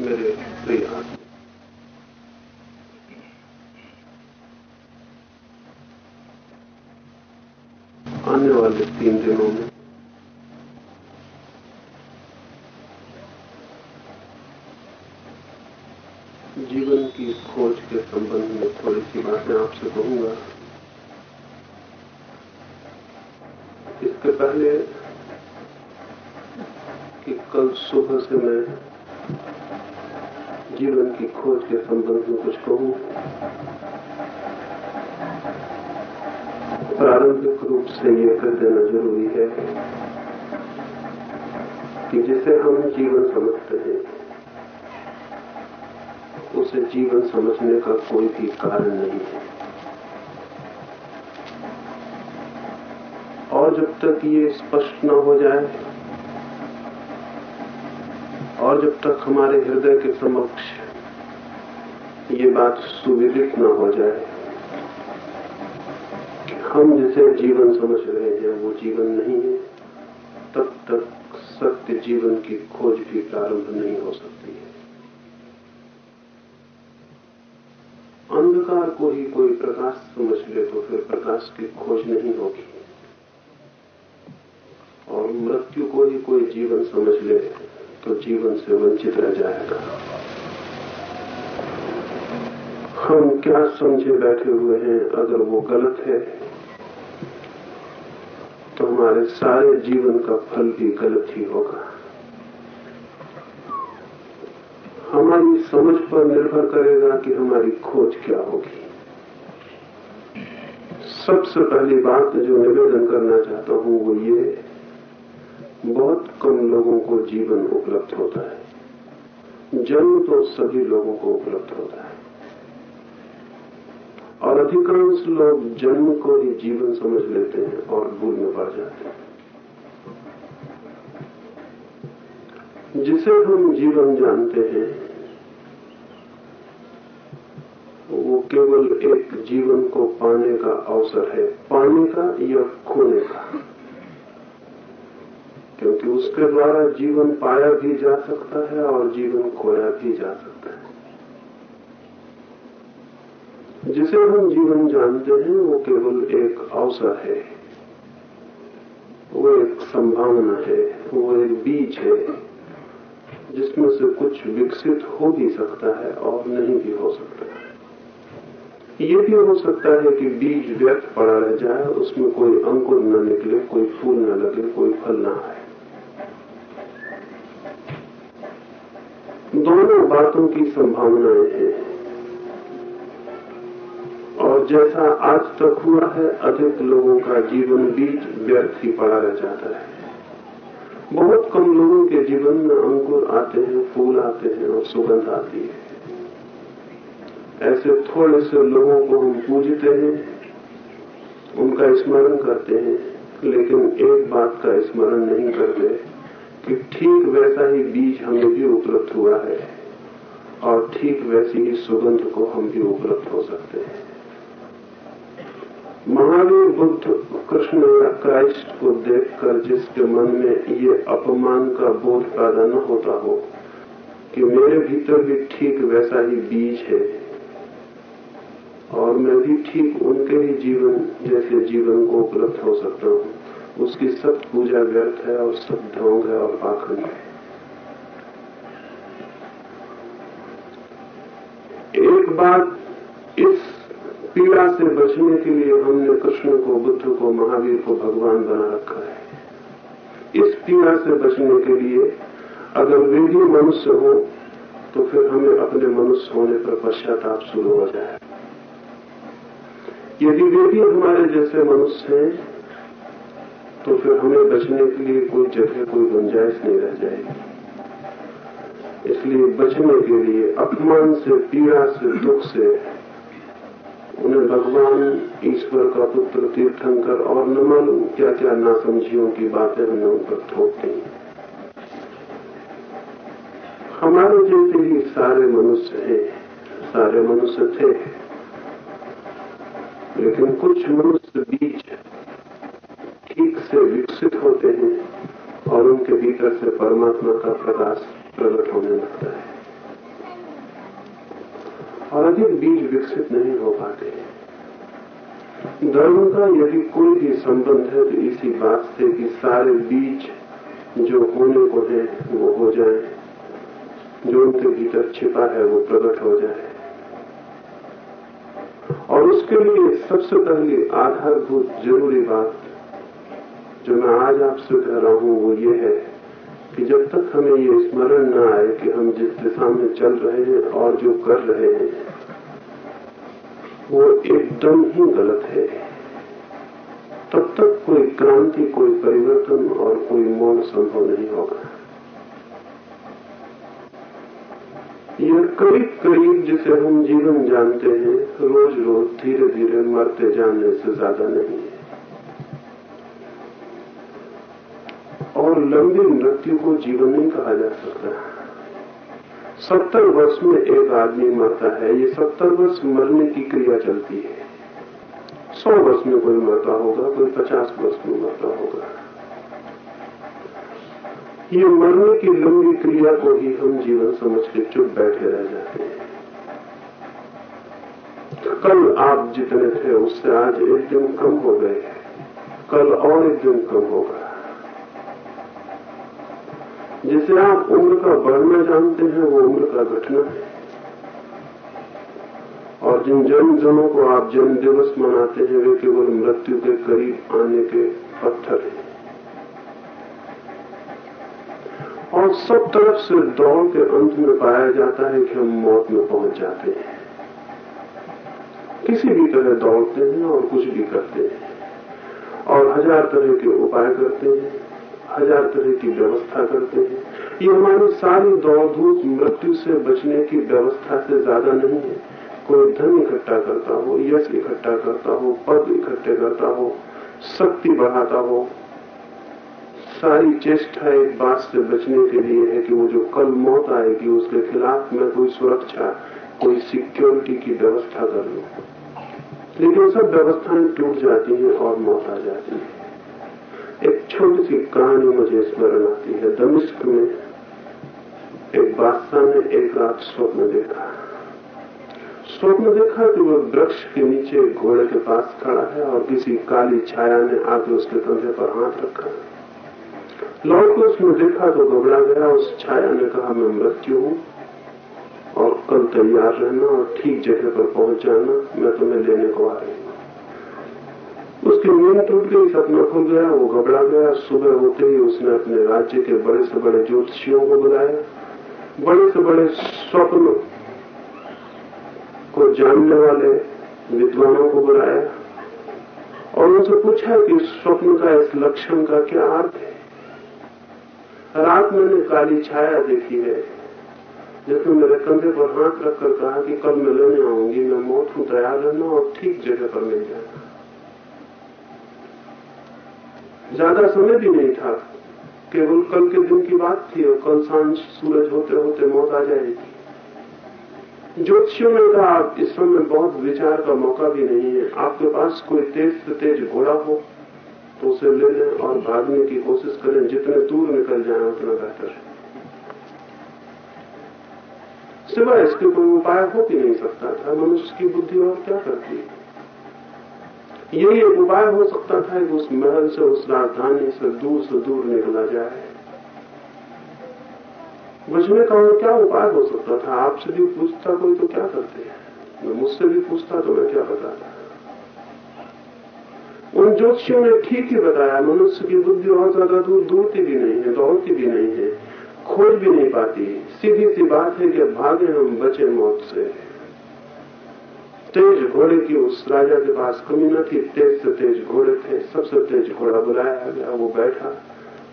मेरे प्रिय आने वाले तीन दिनों में जीवन की खोज के संबंध में थोड़ी सी बातें आपसे कहूँगा। इसके पहले कि कल सुबह से मैं जीवन की खोज के संबंध में कुछ कहूँ। प्रारंभिक रूप से यह कर देना ज़रूरी है कि जिसे हम जीवन समझते हैं, उसे जीवन समझने का कोई भी कारण नहीं है। और जब तक ये स्पष्ट न हो जाए, और जब तक हमारे हृदय के समक्ष ये बात सुविदित न हो जाए। हम जिसे जीवन समझ रहे हैं, वो जीवन नहीं है, तब तक सत्य जीवन की खोज भी प्रारंभ नहीं हो सकती है। अंधकार को ही कोई प्रकाश समझ ले तो फिर प्रकाश की खोज नहीं होगी। और मृत्यु को ही कोई जीवन समझ ले तो जीवन से वंचित रह जाएगा। हम क्या समझे बैठे हुए हैं? अगर वो गलत है तो हमारे सारे जीवन का फल भी गलत ही होगा। हमारी समझ पर निर्भर करेगा कि हमारी खोज क्या होगी। सबसे पहली बात जो निवेदन करना चाहता हूँ, वो ये, बहुत कम लोगों को जीवन उपलब्ध होता है। जन्म तो सभी लोगों को उपलब्ध होता है। और अधिकांश लोग जन्म को ही जीवन समझ लेते हैं और भूल में पड़ जाते हैं। जिसे हम जीवन जानते हैं, वो केवल एक जीवन को पाने का अवसर है। पाने का या खोने का। क्योंकि उसके द्वारा जीवन पाया भी जा सकता है और जीवन खोया भी जा सकता है। जिसे हम जीवन जानते हैं, वो केवल एक अवसर है। वो एक संभावना है, वो एक बीज है, जिसमें से कुछ विकसित हो भी सकता है और नहीं भी हो सकता है। ये भी हो सकता है कि बीज व्यर्थ पड़ा रह जाए, उसमें कोई अंकुर न निकले, कोई फूल न लगे, कोई फल न आए। दोनों बातों की संभावनाएँ हैं। और जैसा आज तक हुआ है, अधिक लोगों का जीवन बीज व्यर्थ ही पड़ा रह जाता है। बहुत कम लोगों के जीवन में अंकुर आते हैं, फूल आते हैं और सुगंध आती है। ऐसे थोड़े से लोगों को हम पूजते हैं, उनका स्मरण करते हैं, लेकिन एक बात का स्मरण नहीं करते कि ठीक वैसा ही बीज हमें भी उपलब्ध हुआ है और ठीक वैसी ही सुगंध को हम भी उपलब्ध हो सकते हैं। महावीर बुद्ध कृष्ण क्राइस्ट को देखकर जिसके मन में ये अपमान का बोध पैदा न होता हो, कि मेरे भीतर भी ठीक वैसा ही बीज है। और मैं भी ठीक उनके ही जीवन जैसे जीवन को उपलब्ध हो सकता हूँ। उसकी सब पूजा व्यर्थ है और सब ढोंग है और पाखंड है। एक बात इस पीड़ा से बचने के लिए हमने कृष्ण को, बुद्ध को, महावीर को भगवान बना रखा है। इस पीड़ा से बचने के लिए अगर वे भी मनुष्य हो तो फिर हमें अपने मनुष्य होने पर पश्चाताप शुरू हो जाए। यदि वे भी हमारे जैसे मनुष्य हैं तो फिर हमें बचने के लिए कोई जगह, कोई गुंजाइश नहीं रह जाएगी। इसलिए बचने के लिए अपमान से, पीड़ा से, दुख से उन्हें भगवान, ईश्वर का पुत्र, तीर्थंकर और न मालूम क्या क्या नासमझियों की बातें हमने उन पर थोप दी। हमारे जैसे ही सारे मनुष्य हैं, सारे मनुष्य थे। लेकिन कुछ मनुष्य बीज ठीक से विकसित होते हैं और उनके भीतर से परमात्मा का प्रकाश प्रकट होने लगता है। और अधिक बीज विकसित नहीं हो पाते। धर्म का यदि कोई भी संबंध है तो इसी बात से कि सारे बीज जो होने को है, वो हो जाए। जो उनके भीतर छिपा है, वो प्रकट हो जाए। और उसके लिए सबसे पहली आधारभूत ज़रूरी बात, जो मैं आज आपसे कह रहा हूँ, वो ये है कि जब तक हमें ये स्मरण न आए कि हम जिस दिशा में चल रहे हैं और जो कर रहे हैं वो एकदम ही गलत है। तब तक कोई क्रांति, कोई परिवर्तन और कोई मोड़ संभव नहीं होगा। यह करीब करीब जिसे हम जीवन जानते हैं रोज रोज धीरे धीरे मरते जाने से ज़्यादा नहीं है। और लंबी मृत्यु को जीवन नहीं कहा जा सकता। सत्तर वर्ष में एक आदमी मरता है, ये सत्तर वर्ष मरने की क्रिया चलती है। सौ वर्ष में कोई मरता होगा, कोई पचास वर्ष में मरता होगा। ये मरने की लंबी क्रिया को ही हम जीवन समझ के चुप बैठे रह जाते हैं। कल आप जितने थे, उससे आज एक दिन कम हो गए कल और एक दिन कम होगा। जिसे आप उम्र का बढ़ना जानते हैं, वो उम्र का घटना है। और जिन जन्म जनों को आप जन्म दिवस मनाते हैं, वे केवल मृत्यु के करीब आने के पत्थर हैं। और सब तरफ़ से दौड़ के अंत में पाया जाता है कि हम मौत में पहुँच जाते हैं। किसी भी तरह दौड़ते हैं और कुछ भी करते हैं। और हज़ार तरह के उपाय करते हैं। हज़ार तरह की व्यवस्था करते हैं। ये हमारी सारी दौड़ धूप मृत्यु से बचने की व्यवस्था से ज़्यादा नहीं है। कोई धन इकट्ठा करता हो, यश इकट्ठा करता हो, पद इकट्ठे करता हो, शक्ति बढ़ाता हो, सारी चेष्टा एक बात से बचने के लिए है कि वो जो कल मौत आएगी, उसके खिलाफ मैं कोई सुरक्षा, कोई सिक्योरिटी की व्यवस्था कर लू। लेकिन सब व्यवस्थाएँ टूट जाती हैं और मौत आ जाती है। एक छोटी सी कहानी मुझे स्मरण आती है। दमिश्क में एक बादशाह ने एक रात स्वप्न देखा। स्वप्न देखा कि वह वृक्ष के नीचे घोड़े के पास खड़ा है और किसी काली छाया ने आके उसके कंधे पर हाथ रखा। लौट को उसने देखा तो घबरा गया। उस छाया ने कहा, मैं मृत्यु हूँ और कल तैयार रहना और ठीक जगह पर पहुँच जाना। मैं तुम्हें लेने को आ रही उसकी नींद टूट गई सपना खुल गया, वो घबरा गया। सुबह होते ही उसने अपने राज्य के बड़े से बड़े ज्योतिषियों को बुलाया। बड़े से बड़े स्वप्न को जानने वाले विद्वानों को बुलाया और उनसे पूछा कि स्वप्न का, इस लक्षण का क्या अर्थ है? रात मैंने काली छाया देखी है। जिसने मेरे कंधे पर हाथ रखकर कहा कि कल मैं लेने आऊँगी, मैं मौत हूँ तैयार रहना और ठीक जगह पर मिल जाना ज़्यादा समय भी नहीं था। केवल कल के दिन की बात थी और कल साँझ सूरज होते होते मौत आ जाएगी। ज्योतिषियों ने कहा, इस समय बहुत विचार का मौका भी नहीं है। आपके पास कोई तेज से तेज घोड़ा हो तो उसे ले लें और भागने की कोशिश करें। जितने दूर निकल जाए, उतना बेहतर है। सिवाय इसके कोई उपाय हो भी नहीं सकता था। मनुष्य की बुद्धि और क्या करती यही एक उपाय हो सकता था कि उस महल से उस राजधानी से दूर से दूर निकला जाए। बचने कहा क्या उपाय हो सकता था? आपसे भी पूछता कोई तो क्या करते हैं? मैं मुझसे भी पूछता तो मैं क्या बताता? उन ज्योतिषियों ने ठीक ही बताया मनुष्य की बुद्धि और ज़्यादा दूर दूरती भी नहीं है दौड़ती भी नहीं है खोज भी नहीं पाती। सीधी सी बात है कि भागे हम बचे मौत से। तेज घोड़े की उस राजा के पास कमी न थी। तेज से तेज घोड़े थे, सबसे तेज घोड़ा बुलाया गया, वो बैठा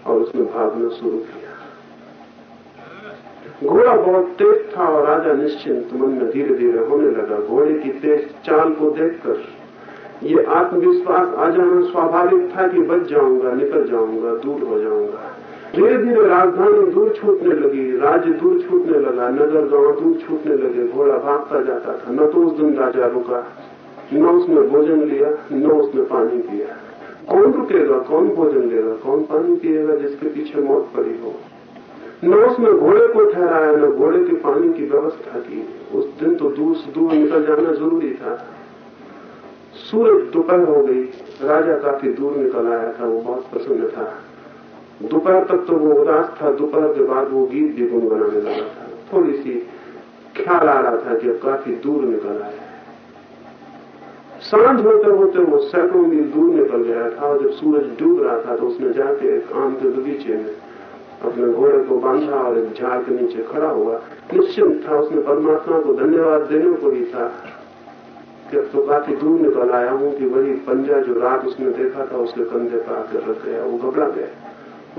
और उसने भागना शुरू किया। घोड़ा बहुत तेज था और राजा निश्चिंत मन में धीरे धीरे होने लगा। घोड़े की तेज चाल को देखकर ये आत्मविश्वास आ जाना स्वाभाविक था कि बच जाऊँगा, निकल जाऊँगा, दूर हो जाऊँगा। धीरे धीरे राजधानी दूर छूटने लगी, राज्य दूर छूटने लगा, नगर गाँव दूर छूटने लगे, घोड़ा भागता जाता था। न तो उस दिन राजा रुका, न उसने भोजन लिया, न उसने पानी पिया। कौन रुकेगा, कौन भोजन लेगा, कौन पानी पिएगा जिसके पीछे मौत पड़ी हो? न उसने घोड़े को ठहराया, न घोड़े के पानी की व्यवस्था की। उस दिन तो दूर कोस दूर निकल जाना ज़रूरी था। सूरज दोपहर हो गई, राजा काफ़ी दूर निकल आया था, वो बहुत प्रसन्न था। दोपहर तक तो वो उदास था, दोपहर के बाद वो गीत भी गुनगुनाने लगा था। थोड़ी सी ख्याल आ रहा था कि अब काफ़ी दूर निकल आया साँझ होते होते वो सैकड़ों मील दूर निकल गया था और जब सूरज डूब रहा था तो उसने जाके एक आम के बगीचे में अपने घोड़े को बांधा और एक झाड़ के नीचे खड़ा हुआ। निश्चिंत था, उसने परमात्मा को धन्यवाद देने को ही था अब तो काफ़ी दूर निकल आया हूँ कि वही पंजा जो रात उसने देखा था, उसके कंधे पर आकर रख गया, वो घबरा गया।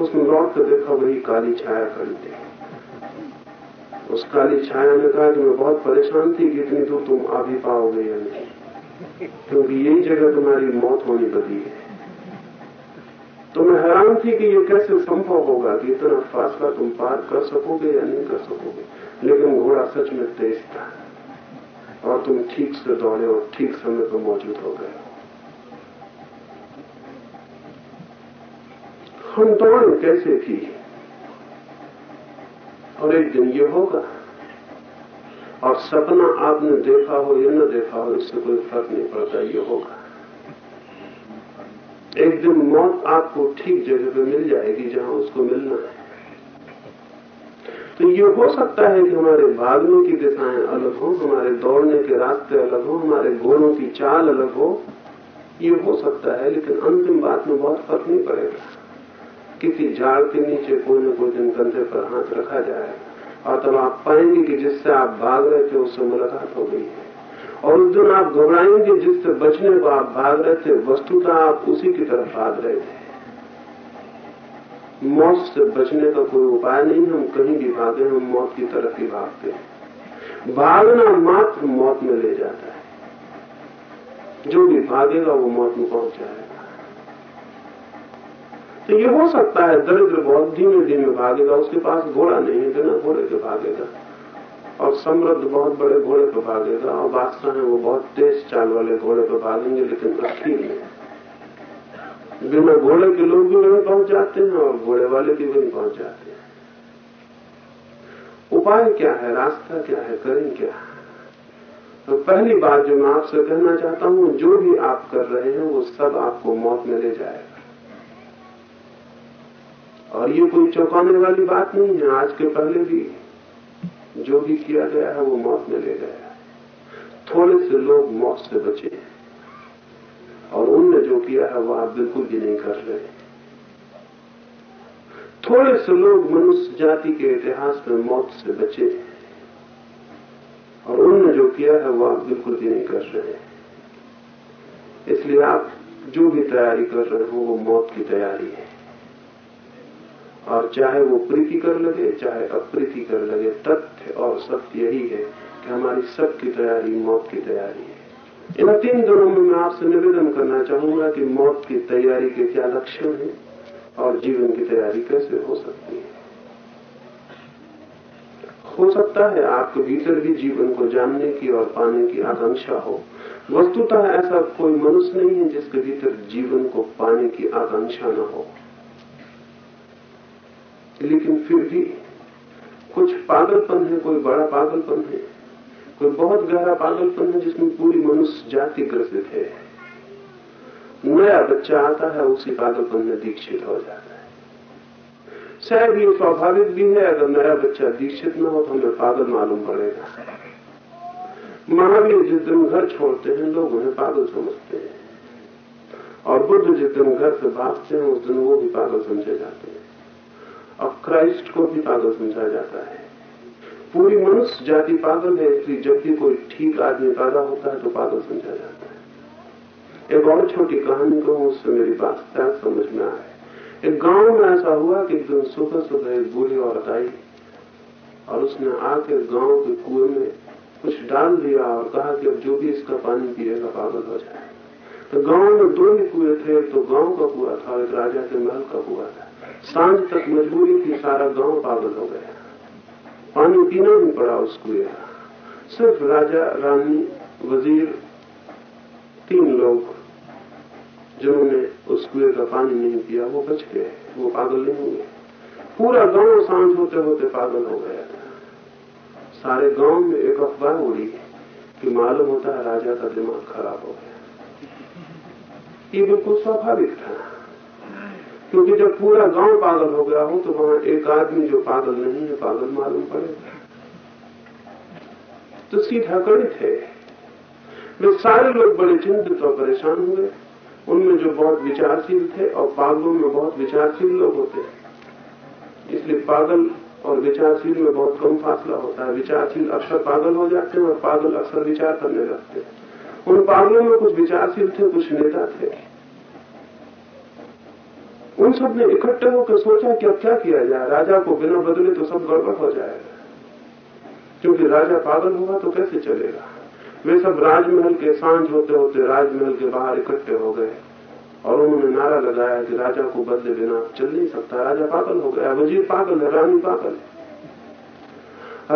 उसने लौट कर देखा, वही काली छाया खड़ी थी। उस काली छाया ने कहा कि मैं बहुत परेशान थी कि इतनी दूर तुम आ भी पाओगे या नहीं। क्योंकि यही जगह तुम्हारी मौत होनी बदी है। तो मैं हैरान थी कि ये कैसे संभव होगा कि इतना फासला तुम पार कर सकोगे या नहीं कर सकोगे। लेकिन घोड़ा सच में तेज था। और तुम ठीक से दौड़े और ठीक समय पर मौजूद हो गए। हम कैसे थी? और एक दिन ये होगा। और सपना आपने देखा हो या न देखा हो, इससे कोई फ़र्क नहीं पड़ता, ये होगा। एक दिन मौत आपको ठीक जगह पे मिल जाएगी जहाँ उसको मिलना है। तो ये हो सकता है कि हमारे भागने की दिशाएँ अलग हो, हमारे दौड़ने के रास्ते अलग हो, हमारे घोड़ों की चाल अलग हो। ये हो सकता है, लेकिन अंतिम बात में बहुत फ़र्क नहीं पड़ेगा। किसी झाड़ के नीचे कोई न कोई दिन कंधे पर हाथ रखा जाए, और तब आप पाएँगे कि जिससे आप भाग रहे थे, उससे मुलाकात हो गई है। और उस दिन आप घबराएँगे, जिससे बचने को आप भाग रहे थे, वस्तुतः आप उसी की तरफ़ भाग रहे थे। मौत से बचने का कोई उपाय नहीं, हम कहीं भी भागे, हम मौत की तरफ़ ही भागते हैं। भागना मात्र मौत में ले जाता है। जो भी भागेगा, वो मौत में पहुँच जाएगा। तो ये हो सकता है, दरिद्र बहुत धीमे धीमे भागेगा, उसके पास घोड़ा नहीं है बिना घोड़े के भागेगा। और समृद्ध बहुत बड़े घोड़े पर भागेगा, और बादशाह है वो बहुत तेज चाल वाले घोड़े पर भागेंगे, लेकिन अखीर में बिना घोड़े के लोग भी वहीं पहुँच जाते हैं, और घोड़े वाले भी वहीं पहुँच जाते हैं। उपाय क्या है, रास्ता क्या है, करें क्या? तो पहली बात जो मैं आपसे कहना चाहता हूँ, जो भी आप कर रहे हैं, वो सब आपको मौत में ले जाएगा। और ये कोई चौंकाने वाली बात नहीं है। आज के पहले भी जो भी किया गया है, वो मौत में ले गया थोड़े से लोग मौत से बचे हैं। और उनने जो किया है, वो आप बिल्कुल भी नहीं कर रहे थोड़े से लोग मनुष्य जाति के इतिहास में मौत से बचे और उनने जो किया है, वो आप बिल्कुल भी नहीं कर रहे इसलिए आप जो भी तैयारी कर रहे हो, वो मौत की तैयारी है। और चाहे वो प्रीति कर लगे, चाहे अप्रीति कर लगे, तथ्य और सत्य यही है कि हमारी सबकी तैयारी मौत की तैयारी है। इन तीन दिनों में मैं आपसे निवेदन करना चाहूँगा कि मौत की तैयारी के क्या लक्षण हैं और जीवन की तैयारी कैसे हो सकती है। हो सकता है आपके भीतर भी जीवन को जानने की और पाने की आकांक्षा हो। वस्तुतः ऐसा कोई मनुष्य नहीं है जिसके भीतर जीवन को पाने की आकांक्षा न हो। लेकिन फिर भी कुछ पागलपन है, कोई बड़ा पागलपन है, कोई बहुत गहरा पागलपन है जिसमें पूरी मनुष्य जाति ग्रसित है। नया बच्चा आता है, उसी पागलपन में दीक्षित हो जाता है। शायद ये स्वाभाविक भी है, अगर नया बच्चा दीक्षित न हो तो हमें पागल मालूम पड़ेगा। महावीर जिस दिन घर छोड़ते हैं, लोग उन्हें पागल समझते हैं। और बुद्ध जिस दिन घर से भागते हैं, उस दिन वो भी पागल समझे जाते हैं। और क्राइस्ट को भी पागल समझा जाता है। पूरी मनुष्य जाति पागल है इसलिए जब भी कोई ठीक आदमी पैदा होता है तो पागल समझा जाता है। एक और छोटी कहानी कहूँ, उससे मेरी बात शायद समझ में आए? एक गाँव में ऐसा हुआ कि एक दिन सुबह सुबह एक बूढ़ी औरत आई और उसने आके गाँव के कुएँ में कुछ डाल दिया और कहा कि अब जो भी इसका पानी पिएगा, पागल हो जाए तो गाँव में दो ही कुएँ थे तो गाँव का कुआ था एक राजा के महल का कुआ था। साँझ तक मजबूरी थी सारा गाँव पागल हो गया। पानी पीना भी पड़ा उस कुएँ सिर्फ़ राजा, रानी, वज़ीर, तीन लोग जिन्होंने उस कुएँ का पानी नहीं पिया वो बच गए, वो पागल नहीं हुए। पूरा गाँव साँझ होते होते पागल हो गया। सारे गाँव में एक अफवाह उड़ी कि मालूम होता है राजा का दिमाग खराब हो गया। ये बिल्कुल स्वाभाविक था। क्योंकि जब पूरा गाँव पागल हो गया हो तो वहाँ एक आदमी जो पागल नहीं है, पागल मालूम पड़ेगा। तो सीधा गणित है। वे सारे लोग बड़े चिंतित और परेशान हुए। उनमें जो बहुत विचारशील थे और पागलों में बहुत विचारशील लोग होते इसलिए पागल और विचारशील में बहुत कम फासला होता है। विचारशील अक्सर पागल हो जाते हैं और पागल अक्सर विचार करने लगते हैं। उन पागलों में कुछ विचारशील थे, कुछ नेता थे। उन सबने इकट्ठे होकर सोचा कि अब क्या किया जाए? राजा को बिना बदले तो सब गड़बड़ हो जाएगा। क्योंकि राजा पागल होगा तो कैसे चलेगा? वे सब राजमहल के साँझ होते होते राजमहल के बाहर इकट्ठे हो गए और उन्होंने नारा लगाया कि राजा को बदले बिना चल नहीं सकता। राजा पागल हो गया। वज़ीर पागल है, रानी पागल है।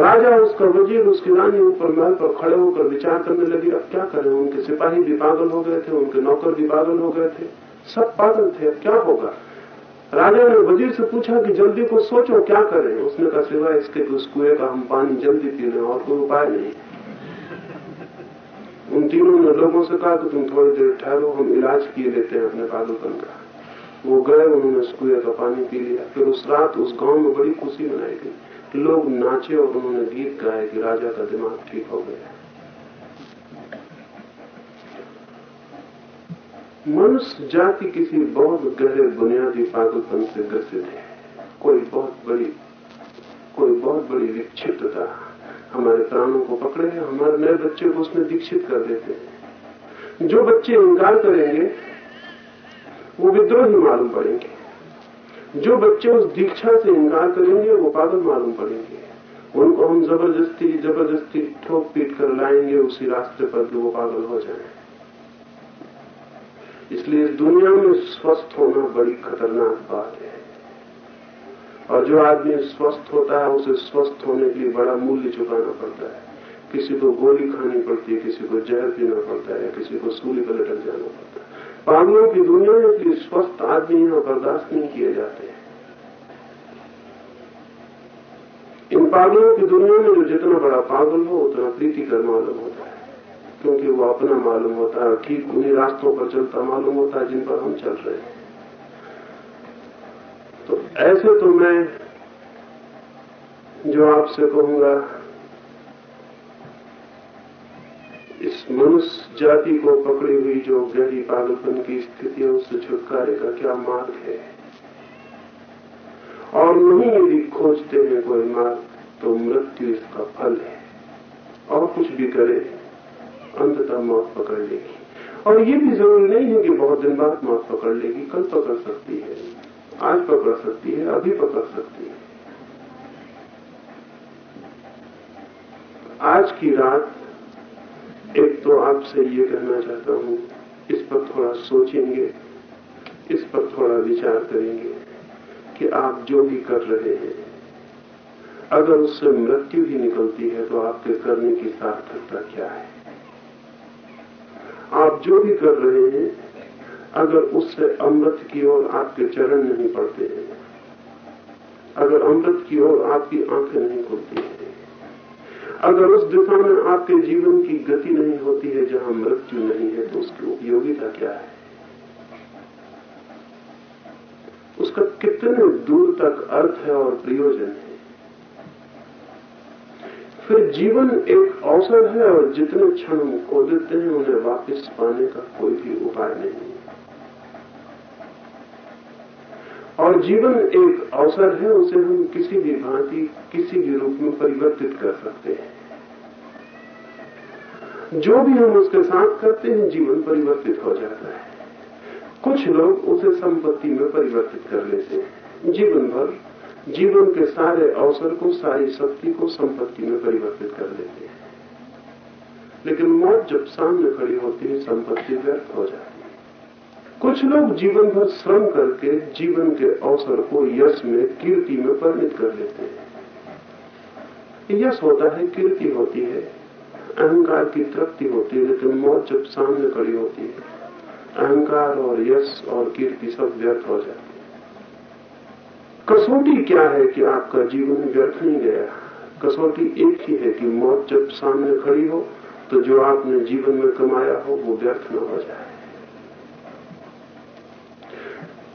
राजा उसका वज़ीर, उसकी रानी ऊपर महल पर खड़े होकर विचार करने लगी, अब क्या करें? उनके सिपाही भी पागल हो गए थे, उनके नौकर भी पागल हो गए थे। सब पागल थे, अब क्या होगा? राजा ने वज़ीर से पूछा कि जल्दी को सोचो, क्या करें उसने कहा, सिवाय इसके कि उस कुएँ का हम पानी जल्दी पी लें और कोई उपाय नहीं। उन तीनों ने लोगों से कहा कि तुम थोड़ी देर ठहरो, हम इलाज किए लेते हैं अपने पागलपन का। वो गए, उन्होंने उस कुएँ का पानी पी लिया। फिर उस रात उस गाँव में बड़ी खुशी मनाई गई लोग नाचे और उन्होंने गीत गाए कि राजा का दिमाग ठीक हो गया। मनुष्य जाति किसी बहुत गहरे बुनियादी पागलपन से ग्रसित है। कोई बहुत बड़ी, कोई बहुत बड़ी विक्षिप्तता हमारे प्राणों को पकड़े, हमारे नए बच्चे को उसमें दीक्षित कर देते हैं। जो बच्चे इंकार करेंगे, वो विद्रोही मालूम पड़ेंगे। जो बच्चे उस दीक्षा से इंकार करेंगे, वो पागल मालूम पड़ेंगे। उनको हम ज़बरदस्ती ज़बरदस्ती ठोक पीट कर लाएँगे, उसी रास्ते पर कि वो पागल हो जाए। इसलिए इस दुनिया में स्वस्थ होना बड़ी खतरनाक बात है। और जो आदमी स्वस्थ होता है, उसे स्वस्थ होने के लिए बड़ा मूल्य चुकाना पड़ता है। किसी को गोली खानी पड़ती है, किसी को जहर पीना पड़ता है, किसी को सूली पर लटक जाना पड़ता है। पागलों की दुनिया में इसलिए स्वस्थ आदमी यहाँ बर्दाश्त नहीं किए जाते इन पागलों की दुनिया में जो जितना बड़ा पागल हो, उतना मालूम होता है। क्योंकि वो अपना मालूम होता है ठीक उन्हीं रास्तों पर चलता मालूम होता है जिन पर हम चल रहे हैं। तो ऐसे तो मैं जो आपसे कहूँगा, इस मनुष्य जाति को पकड़ी हुई जो गहरी पागलपन की स्थिति है उससे छुटकारे का क्या मार्ग है? और नहीं यदि खोजते हैं कोई मार्ग तो मृत्यु इसका फल है। और कुछ भी करे अंततः मौत पकड़ लेगी। और ये भी ज़रूरी नहीं है कि बहुत दिन बाद मौत पकड़ लेगी। कल पकड़ सकती है, आज पकड़ सकती है, अभी पकड़ सकती है। आज की रात, एक तो आपसे ये कहना चाहता हूँ, इस पर थोड़ा सोचेंगे, इस पर थोड़ा विचार करेंगे कि आप जो भी कर रहे हैं, अगर उससे मृत्यु ही निकलती है तो आपके करने की सार्थकता क्या है? आप जो भी कर रहे हैं, अगर उससे अमृत की ओर आपके चरण नहीं पड़ते हैं, अगर अमृत की ओर आपकी आँखें नहीं खुलती हैं, अगर उस दिशा में आपके जीवन की गति नहीं होती है जहाँ मृत्यु नहीं है तो उसकी उपयोगिता क्या है? उसका कितने दूर तक अर्थ है और प्रयोजन है? फिर जीवन एक अवसर है और जितने क्षण हम खो देते हैं, उन्हें वापस पाने का कोई भी उपाय नहीं और जीवन एक अवसर है, उसे हम किसी भी भांति, किसी भी रूप में परिवर्तित कर सकते हैं। जो भी हम उसके साथ करते हैं, जीवन परिवर्तित हो जाता है। कुछ लोग उसे संपत्ति में परिवर्तित कर लेते हैं। जीवन भर जीवन के सारे अवसर को, सारी शक्ति को संपत्ति में परिवर्तित कर देते हैं। लेकिन मौत जब सामने खड़ी होती है, संपत्ति व्यर्थ हो जाती है। कुछ लोग जीवन भर श्रम करके जीवन के अवसर को यश में, कीर्ति में परिणित कर लेते हैं। यश होता है, कीर्ति होती है, अहंकार की तृप्ति होती है, लेकिन मौत जब सामने खड़ी होती है, अहंकार और यश और कीर्ति सब व्यर्थ हो जाती है। कसौटी क्या है कि आपका जीवन व्यर्थ नहीं गया। कसौटी एक ही है कि मौत जब सामने खड़ी हो तो जो आपने जीवन में कमाया हो, वो व्यर्थ न हो जाए।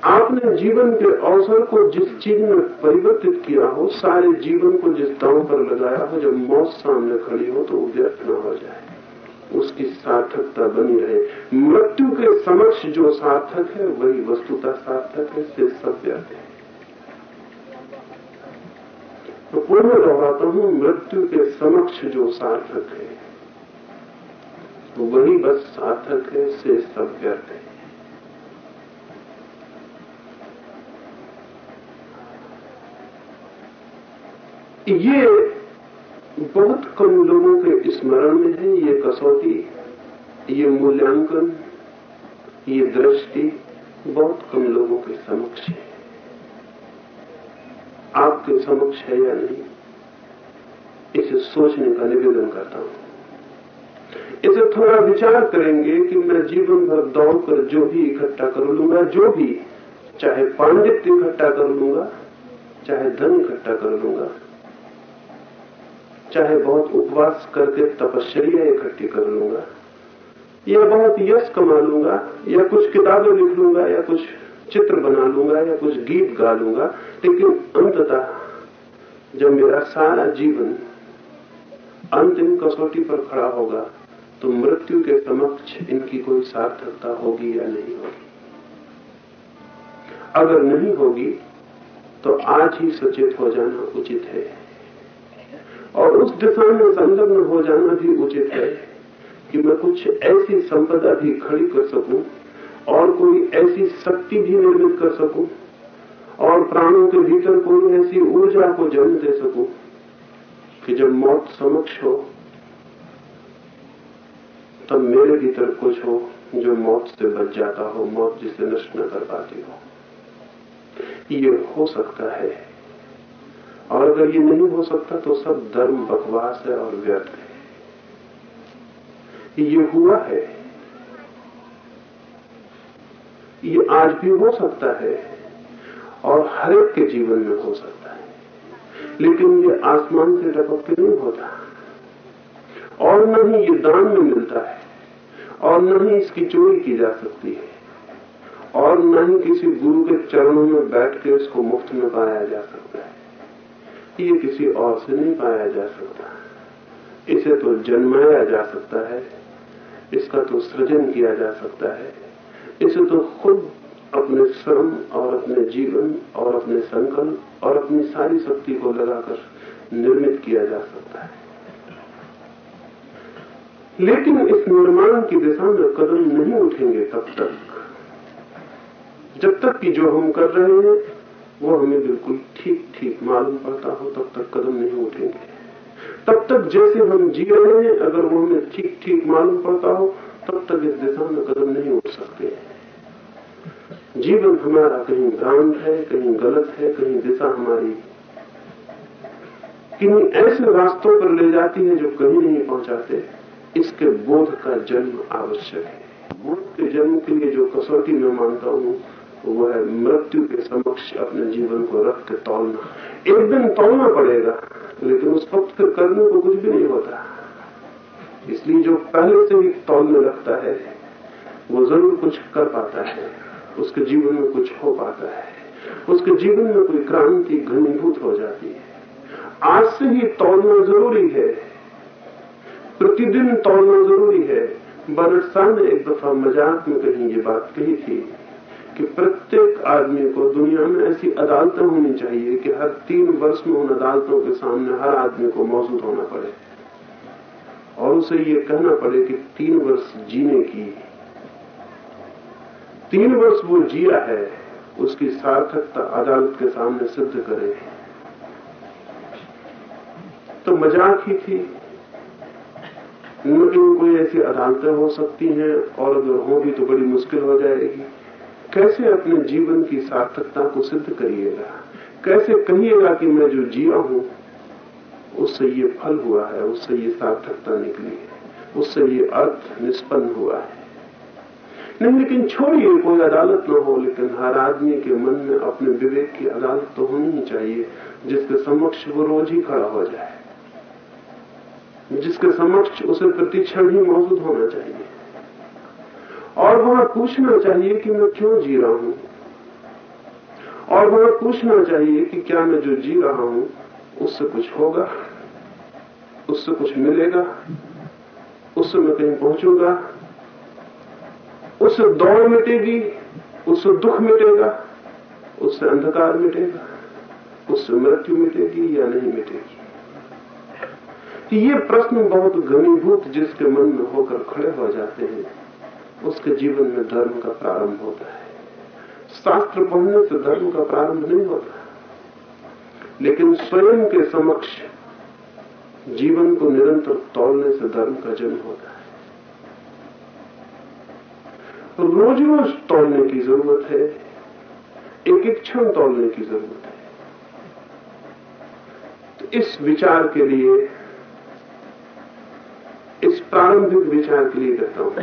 आपने जीवन के अवसर को जिस चीज़ में परिवर्तित किया हो, सारे जीवन को जिस दांव पर लगाया हो, जब मौत सामने खड़ी हो तो वो व्यर्थ न हो जाए। उसकी सार्थकता बनी रहे। मृत्यु के समक्ष जो सार्थक है, वही वस्तुता सार्थक है से सब व्यर्थ है। तो पुनः दोहराता हूँ मृत्यु के समक्ष जो सार्थक है तो वही बस सार्थक है से सब व्यर्थ है। ये बहुत कम लोगों के स्मरण में है, ये कसौटी, ये मूल्यांकन, ये दृष्टि बहुत कम लोगों के समक्ष है। आपके समक्ष है या नहीं, इसे सोचने का निवेदन करता हूँ। इसे थोड़ा विचार करेंगे कि मैं जीवन भर दौड़कर जो भी इकट्ठा कर लूँगा, जो भी, चाहे पांडित्य इकट्ठा कर लूँगा, चाहे धन इकट्ठा कर लूँगा, चाहे बहुत उपवास करके तपस्या इकट्ठी कर लूँगा, या बहुत यश कमा लूँगा, या कुछ किताबें लिख लूँगा, या कुछ चित्र बना लूँगा, या कुछ गीत गा लूँगा, लेकिन अंततः जब मेरा सारा जीवन अंतिम कसौटी पर खड़ा होगा तो मृत्यु के समक्ष इनकी कोई सार्थकता होगी या नहीं होगी? अगर नहीं होगी तो आज ही सचेत हो जाना उचित है। और उस दिशा में संलग्न हो जाना भी उचित है कि मैं कुछ ऐसी संपदा भी खड़ी कर सकूँ और कोई ऐसी शक्ति भी निर्मित कर सकूँ और प्राणों के भीतर कोई ऐसी ऊर्जा को जन्म दे सकूँ कि जब मौत समक्ष हो, तब मेरे भीतर कुछ हो जो मौत से बच जाता हो, मौत जिसे नष्ट न कर पाती हो। ये हो सकता है। और अगर ये नहीं हो सकता तो सब धर्म बकवास है और व्यर्थ है। ये हुआ है। ये आज भी हो सकता है। और हर एक के जीवन में हो सकता है। लेकिन ये आसमान से टपक के नहीं होता। और न ही ये दान में मिलता है, और न ही इसकी चोरी की जा सकती है, और न ही किसी गुरु के चरणों में बैठ के इसको मुफ़्त में पाया जा सकता है। ये किसी और से नहीं पाया जा सकता। इसे तो जन्माया जा सकता है, इसका तो सृजन किया जा सकता है, इसे तो खुद अपने श्रम और अपने जीवन और अपने संकल्प और अपनी सारी शक्ति को लगाकर निर्मित किया जा सकता है। लेकिन इस निर्माण की दिशा में कदम नहीं उठेंगे तब तक। जब तक कि जो हम कर रहे हैं, वो हमें बिल्कुल ठीक ठीक मालूम पड़ता हो, तब तक कदम नहीं उठेंगे। तब तक जैसे हम जी रहे हैं, अगर वो हमें ठीक ठीक मालूम पड़ता हो, तब तक इस दिशा में कदम नहीं उठ सकते। जीवन हमारा कहीं भ्रांत है, कहीं गलत है, कहीं दिशा हमारी किन्हीं ऐसे रास्तों पर ले जाती है जो कहीं नहीं पहुंचाते। इसके बोध का जन्म आवश्यक है। बोध के जन्म के लिए जो कसौटी मैं मानता हूँ वो है मृत्यु के समक्ष अपने जीवन को रख के तोलना। एक दिन तोलना पड़ेगा, लेकिन उस वक्त फिर करने को कुछ भी नहीं होता। इसलिए जो पहले से ही तोलने लगता है, वो ज़रूर कुछ कर पाता है। उसके जीवन में कुछ हो पाता है। उसके जीवन में कोई क्रांति घनीभूत हो जाती है। आज से ही तोड़ना ज़रूरी है। प्रतिदिन तोड़ना ज़रूरी है। बरट शाह ने एक दफ़ा मज़ाक में कहीं ये बात कही थी कि प्रत्येक आदमी को दुनिया में ऐसी अदालतें होनी चाहिए कि हर तीन वर्ष में उन अदालतों के सामने हर आदमी को मौजूद होना पड़े। और उसे ये कहना पड़े कि तीन वर्ष जीने की तीन वर्ष वो जिया है, उसकी सार्थकता अदालत के सामने सिद्ध करे। तो मज़ाक ही थी। लेकिन कोई ऐसी अदालतें हो सकती हैं, और अगर होगी तो बड़ी मुश्किल हो जाएगी। कैसे अपने जीवन की सार्थकता को सिद्ध करिएगा? कैसे कहिएगा कि मैं जो जिया हूँ, उससे ये फल हुआ है, उससे ये सार्थकता निकली है, उससे ये अर्थ निष्पन्न हुआ है। नहीं, लेकिन छोड़िए कोई अदालत न हो, लेकिन हर आदमी के मन में अपने विवेक की अदालत तो होनी ही चाहिए, जिसके समक्ष वो रोज ही खड़ा हो जाए। जिसके समक्ष उसे प्रतिक्षण ही मौजूद होना चाहिए। और वहाँ पूछना चाहिए कि मैं क्यों जी रहा हूँ? और वहाँ पूछना चाहिए कि क्या मैं जो जी रहा हूँ, उससे कुछ होगा? उससे कुछ मिलेगा? उससे मैं कहीं पहुंचूँगा? उससे दौड़ मिटेगी, उससे दुख मिटेगा, उससे अंधकार मिटेगा, उससे मृत्यु मिटेगी या नहीं मिटेगी। ये प्रश्न बहुत घनीभूत जिसके मन में होकर खड़े हो जाते हैं, उसके जीवन में धर्म का प्रारंभ होता है। शास्त्र पढ़ने से धर्म का प्रारंभ नहीं होता। लेकिन स्वयं के समक्ष जीवन को निरंतर तोड़ने से धर्म का जन्म होता है। रोज रोज तोड़ने की ज़रूरत है। एक एक क्षण तोड़ने की ज़रूरत है। तो इस विचार के लिए, इस प्रारंभिक विचार के लिए कहता हूँ।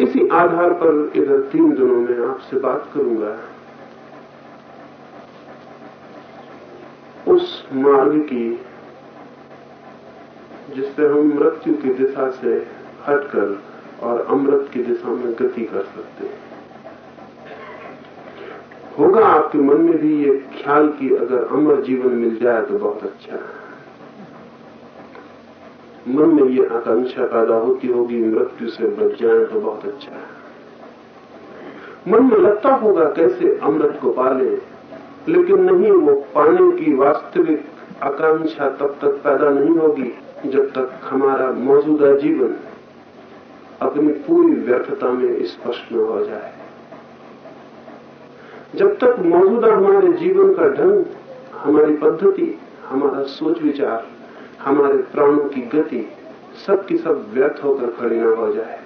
इसी आधार पर इधर तीन दिनों में आपसे बात करूँगा। उस मार्ग की, जिससे हम मृत्यु की दिशा से हटकर और अमृत की दिशा में गति कर सकते हैं। होगा आपके मन में भी ये ख्याल कि अगर अमर जीवन मिल जाए तो बहुत अच्छा है। मन में ये आकांक्षा पैदा होती होगी, मृत्यु से बच जाए तो बहुत अच्छा है। मन में लगता होगा कैसे अमृत को पाले, लेकिन नहीं, वो पाने की वास्तविक आकांक्षा तब तक पैदा नहीं होगी जब तक हमारा मौजूदा जीवन अपनी पूरी व्यर्थता में स्पष्ट न हो जाए। जब तक मौजूदा हमारे जीवन का ढंग, हमारी पद्धति, हमारा सोच विचार, हमारे प्राणों की गति सब की सब व्यर्थ होकर खड़ी न हो जाए।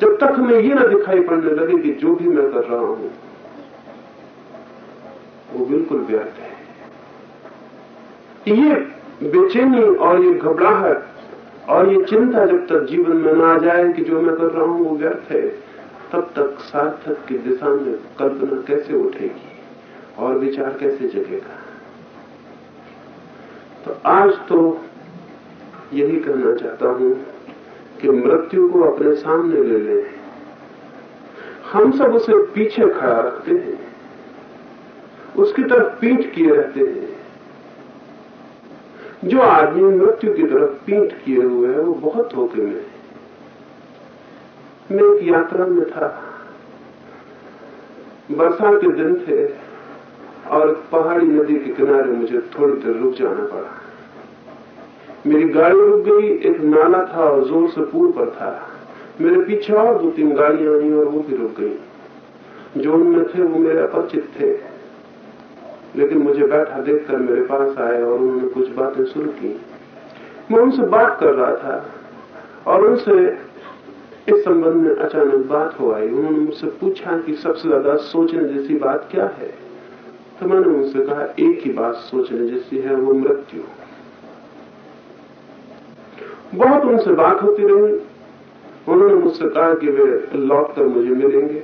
जब तक हमें ये ना दिखाई पड़ने लगे कि जो भी मैं कर रहा हूँ, वो बिल्कुल व्यर्थ है। ये बेचैनी और ये घबराहट और ये चिंता जब तक जीवन में ना आ जाए कि जो मैं कर रहा हूँ वो व्यर्थ है, तब तक सार्थक की दिशा में कल्पना कैसे उठेगी और विचार कैसे जगेगा? तो आज तो यही कहना चाहता हूँ कि मृत्यु को अपने सामने ले लें। हम सब उसे पीछे खड़ा रखते हैं। उसकी तरफ़ पीठ किए रहते हैं। जो आदमी मृत्यु की तरफ़ पीठ किए हुए है, वो बहुत धोखे में मैं एक यात्रा में था। बरसात के दिन थे और पहाड़ी नदी के किनारे मुझे थोड़ी देर रुक जाना पड़ा। मेरी गाड़ी रुक गई, एक नाला था और ज़ोर से पुल पर था। मेरे पीछे और दो तीन गाड़ियाँ आई और वो भी रुक गई। जो उनमें थे, वो मेरे अपरिचित थे। लेकिन मुझे बैठा देखकर मेरे पास आए और उन्होंने कुछ बातें शुरू की। मैं उनसे बात कर रहा था और उनसे इस संबंध में अचानक बात हो आई। उन्होंने मुझसे पूछा कि सबसे ज़्यादा सोचने जैसी बात क्या है? तो मैंने उनसे कहा, एक ही बात सोचने जैसी है, वो मृत्यु। बहुत उनसे बात होती रही। उन्होंने मुझसे कहा कि वे लौट कर मुझे मिलेंगे।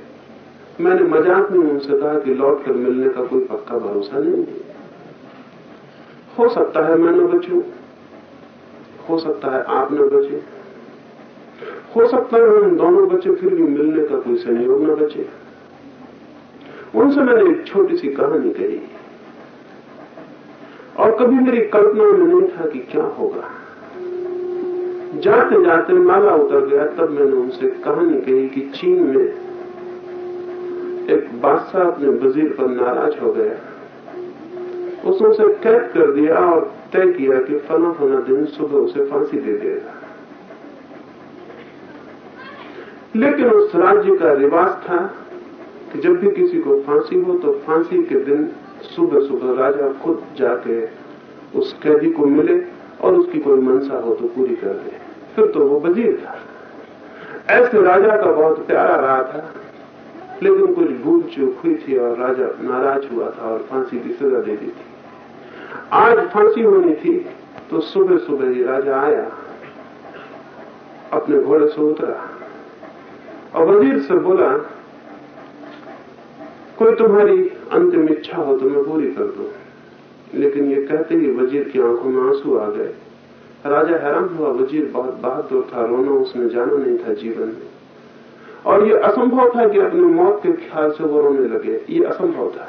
मैंने मज़ाक में उनसे कहा कि लौट कर मिलने का कोई पक्का भरोसा नहीं है। हो सकता है मैं न बचू। हो सकता है आप न बचे। हो सकता है हम दोनों बचे, फिर भी मिलने का कोई संयोग न बचे। उनसे मैंने एक छोटी सी कहानी कही। और कभी मेरी कल्पना में नहीं था कि क्या होगा। जाते जाते माला उतर गया, तब मैंने उनसे कहानी कही कि चीन में एक बादशाह अपने वज़ीर पर नाराज़ हो गया। उसने उसे कैद कर दिया और तय किया कि फला फला दिन सुबह उसे फांसी दे देगा। लेकिन उस राज्य का रिवाज था कि जब भी किसी को फांसी हो तो फांसी के दिन सुबह सुबह राजा खुद जाके उस कैदी को मिले और उसकी कोई मनसा हो तो पूरी कर दे। फिर तो वो वज़ीर था। ऐसे राजा का बहुत प्यारा रहा था। लेकिन कुछ भूल चूक हुई थी और राजा नाराज़ हुआ था और फांसी की सजा दे दी थी। आज फांसी होनी थी तो सुबह सुबह ही राजा आया, अपने घोड़े से उतरा और वज़ीर से बोला, कोई तुम्हारी अंतिम इच्छा हो तो मैं पूरी कर दू। लेकिन ये कहते ही वज़ीर की आँखों में आँसू आ गए। राजा हैरान हुआ, वज़ीर बहुत बहादुर था, रोना उसने जाना नहीं था जीवन में। और ये असंभव था कि अपनी मौत के ख्याल से वो रोने लगे। ये असंभव था।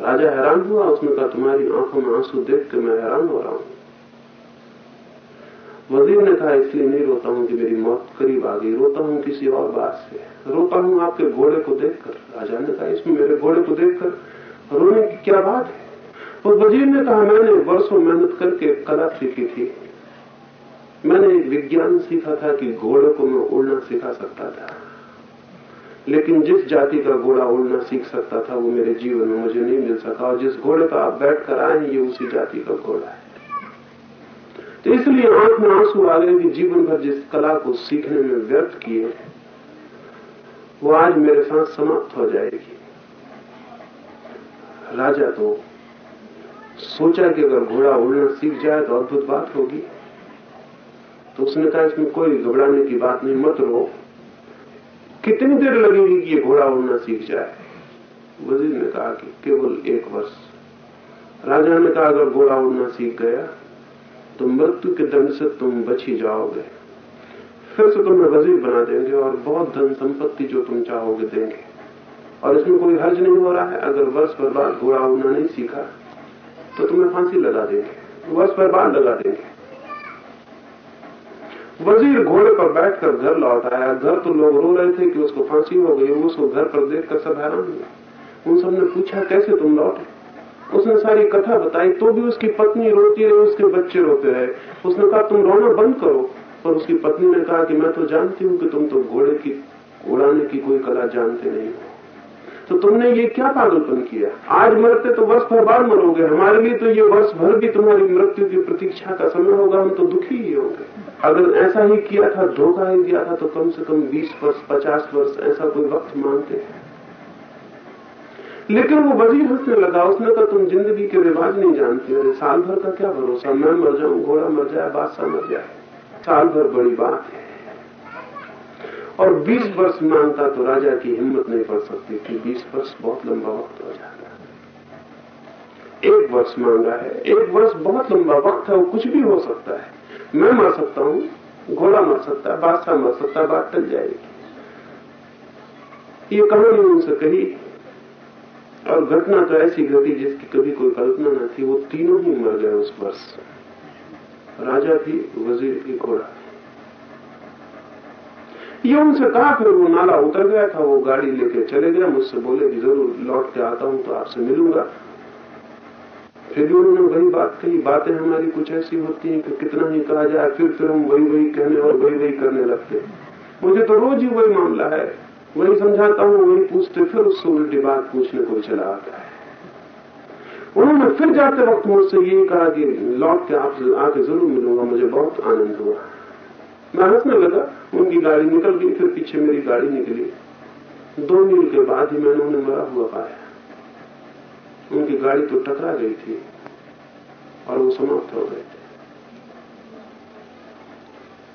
राजा हैरान हुआ, उसने कहा, तुम्हारी आँखों में आँसू देख के मैं हैरान हो रहा हूँ। वज़ीर ने कहा, इसलिए नहीं रोता हूँ कि मेरी मौत करीब आ गई। रोता हूँ किसी और बात से। रोता हूँ आपके घोड़े को देखकर। राजा ने कहा, इसमें मेरे घोड़े को देखकर रोने की क्या बात है? तो वज़ीर ने कहा, मैंने वर्षों मेहनत करके कला सीखी थी। मैंने विज्ञान सीखा था कि घोड़े को मैं उड़ना सिखा सकता था। लेकिन जिस जाति का घोड़ा उड़ना सीख सकता था, वो मेरे जीवन में मुझे नहीं मिल सका। और जिस घोड़े का आप बैठ कर आए, ये उसी जाति का घोड़ा है। तो इसलिए आँख में आँसू आ गए कि जीवन भर जिस कला को सीखने में व्यर्थ किए, वो आज मेरे साथ समाप्त हो जाएगी। राजा तो सोचा कि अगर घोड़ा उड़ना सीख जाए तो अद्भुत बात होगी। तो उसने कहा, इसमें कोई घबराने की बात नहीं, मत रो कितनी देर लगेगी कि ये घोड़ा उड़ना सीख जाए? वज़ीर ने कहा कि केवल एक वर्ष। राजा ने कहा, अगर घोड़ा उड़ना सीख गया तो मृत्यु के दंड से तुम बच ही जाओगे। फिर से तुम्हें वज़ीर बना देंगे और बहुत धन संपत्ति जो तुम चाहोगे देंगे। और इसमें कोई हर्ज नहीं हो रहा है, अगर वर्ष पर बाद घोड़ा उड़ना नहीं सीखा तो तुम्हें फांसी लगा देंगे। वर्ष पर बाद लगा देंगे। वज़ीर घोड़े पर बैठकर घर लौट आया घर तो लोग रो रहे थे कि उसको फांसी हो गई। उसको घर पर देखकर सब हैरान हुए। उन सबने पूछा, कैसे तुम लौटे? उसने सारी कथा बताई। तो भी उसकी पत्नी रोती रही, उसके बच्चे रोते रहे। उसने कहा, तुम रोना बंद करो। पर उसकी पत्नी ने कहा कि, मैं तो जानती हूँ कि तुम तो घोड़े की उड़ाने की कोई कला जानते नहीं हो। तो तुमने ये क्या पागलपन किया? आज मरते तो वर्ष भर बाद मरोगे। हमारे लिए तो ये वर्ष भर भी तुम्हारी मृत्यु की प्रतीक्षा का समय होगा, हम तो दुखी ही होंगे। अगर ऐसा ही किया था, धोखा ही दिया था तो कम से कम 20 वर्ष 50 वर्ष ऐसा कोई वक्त मांगते लेकिन वो वज़ीर हंसने लगा, उसने कहा, तुम ज़िंदगी के रिवाज नहीं जानते अरे साल भर का क्या भरोसा? मैं मर जाऊँ, घोड़ा मर जाए, बादशाह मर जाए। साल भर बड़ी बात है। और 20 वर्ष माँगता तो राजा की हिम्मत नहीं पड़ सकती थी 20 वर्ष बहुत लंबा वक्त हो जाता एक वर्ष मांगा है, एक वर्ष बहुत लंबा वक्त है, वो कुछ भी हो सकता है। मैं मर सकता हूँ, घोड़ा मर सकता है, बादशाह मर सकता है, बात टल जाएगी। ये कहानी उनसे कही, और घटना तो ऐसी घटी जिसकी कभी कोई कल्पना न थी, वो तीनों ही मर गए उस वर्ष। राजा भी वज़ीर भी घोड़ा। ये उनसे कहा फिर वो नाला उतर गया था, वो गाड़ी लेके चले गया। मुझसे बोले कि ज़रूर लौट के आता हूँ तो आपसे मिलूँगा। फिर भी उन्होंने वही बात कही। बातें हमारी कुछ ऐसी होती हैं कि कितना ही कहा जाए, फिर फिर हम वही वही कहने और वही वही करने लगते मुझे तो रोज ही वही मामला है। वही समझाता हूँ, वही पूछते, फिर उससे उल्टी बात पूछने को चला आता है। उन्होंने फिर जाते वक्त मुझसे ये कहा कि लौट के आपसे आके ज़रूर मिलूँगा, मुझे बहुत आनंद हुआ। मैं हंसने लगा, उनकी गाड़ी निकल गई, फिर पीछे मेरी गाड़ी निकली। दो मील के बाद ही मैंने उन्हें मरा हुआ पाया। उनकी गाड़ी तो टकरा गई थी, और वो समाप्त हो गए थे।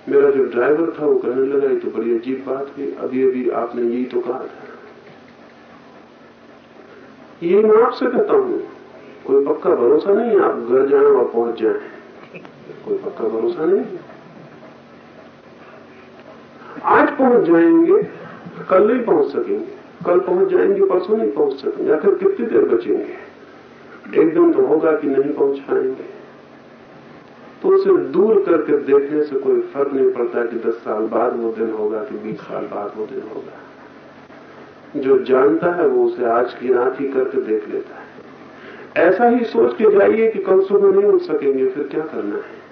मेरा जो ड्राइवर था, वो कहने लगा, ये तो बड़ी अजीब बात है अभी अभी आपने यही तो कहा था। ये मैं आपसे कहता हूँ, कोई पक्का भरोसा नहीं आप घर जाए और पहुँच जाए। कोई पक्का भरोसा नहीं आज पहुँच जाएँगे, कल नहीं पहुँच सकेंगे। कल पहुँच जाएँगे, परसों नहीं पहुँच सकेंगे। आखिर कितनी देर बचेंगे? एक दिन तो होगा कि नहीं पहुँच पाएँगे तो उसे दूर करके देखने से कोई फ़र्क नहीं पड़ता कि दस साल बाद वो दिन होगा कि बीस साल बाद वो दिन होगा। जो जानता है वो उसे आज की रात ही करके देख लेता है। ऐसा ही सोच के जाइए कि कल सुबह नहीं उठ सकेंगे, फिर क्या करना है?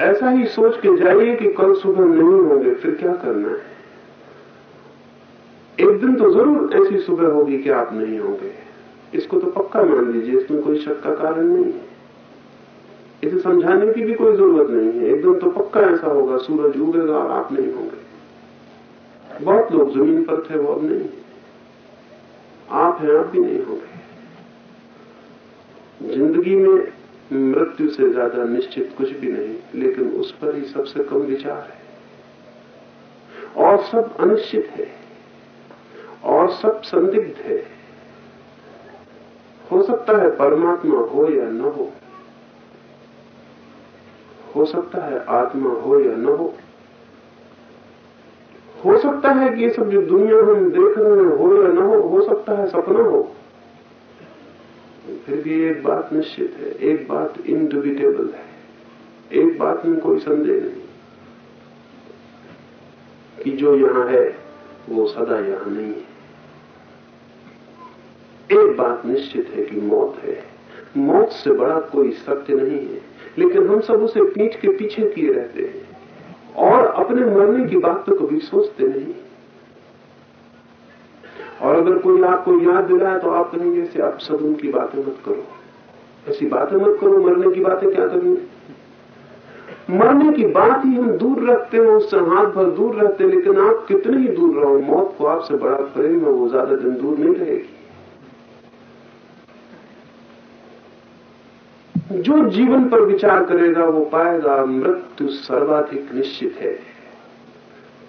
ऐसा ही सोच के जाइए कि कल सुबह नहीं होंगे, फिर क्या करना? है एक दिन तो ज़रूर ऐसी सुबह होगी कि आप नहीं होंगे। इसको तो पक्का मान लीजिए, इसमें कोई शक का कारण नहीं है। इसे समझाने की भी कोई ज़रूरत नहीं है। एक दिन तो पक्का ऐसा होगा, सूरज उगेगा और आप नहीं होंगे। बहुत लोग ज़मीन पर थे, वो अब नहीं। आप हैं, आप भी नहीं होंगे। ज़िंदगी में मृत्यु से ज़्यादा निश्चित कुछ भी नहीं, लेकिन उस पर ही सबसे कम विचार है। और सब अनिश्चित है, और सब संदिग्ध है। हो सकता है परमात्मा हो या न हो हो सकता है आत्मा हो या न हो हो सकता है कि ये सब जो दुनिया हम देख रहे हैं हो या न हो हो सकता है सपना हो। फिर भी एक बात निश्चित है, एक बात इंडिविटेबल है। एक बात में कोई संदेह नहीं। कि जो यहाँ है, वो सदा यहाँ नहीं है। एक बात निश्चित है कि मौत है। मौत से बड़ा कोई सत्य नहीं है, लेकिन हम सब उसे पीठ के पीछे किए रहते हैं और अपने मरने की बात तो कभी सोचते नहीं। और अगर कोई आपको याद दिलाए तो आप कहेंगे, ऐसे आप सब उनकी बातें मत करो। ऐसी बातें मत करो, मरने की बातें क्या करनी मरने की बात ही हम दूर रखते हैं, उससे हाथ भर दूर रहते हैं, लेकिन आप कितने ही दूर रहो, मौत को आपसे बड़ा प्रेम है, वो ज़्यादा दिन दूर नहीं रहेगी। जो जीवन पर विचार करेगा, वो पाएगा, मृत्यु सर्वाधिक निश्चित है।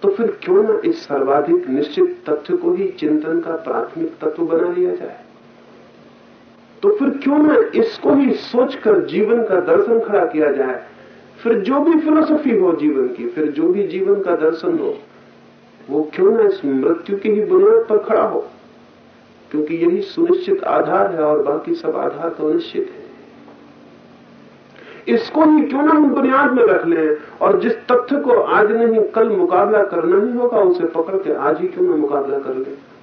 तो फिर क्यों ना इस सर्वाधिक निश्चित तथ्य को ही चिंतन का प्राथमिक तत्व बना लिया जाए? तो फिर क्यों ना इसको ही सोचकर जीवन का दर्शन खड़ा किया जाए? फिर जो भी फिलोसफी हो जीवन की, फिर जो भी जीवन का दर्शन हो, वो क्यों ना इस मृत्यु की ही बुनियाद पर खड़ा हो? क्योंकि यही सुनिश्चित आधार है और बाकी सब आधार तो निश्चित है। इसको ही क्यों ना हम बुनियाद में रख लें? और जिस तथ्य को आज नहीं, कल मुकाबला करना ही होगा, उसे पकड़ के आज ही क्यों ना मुकाबला कर ले?